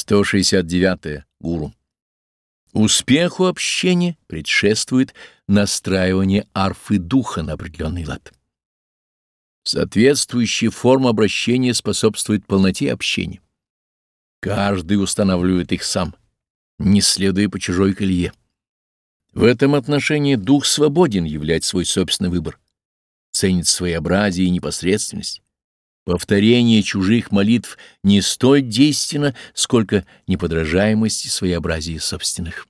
169. -е. Гуру. Успеху общения предшествует настраивание арфы духа на определенный лад. Соответствующая форма обращения способствует полноте общения. Каждый устанавливает их сам, не следуя по чужой колее. В этом отношении дух свободен являть свой собственный выбор, ценит своеобразие и непосредственность. Повторение чужих молитв не столь действенно, сколько неподражаемость и своеобразие собственных.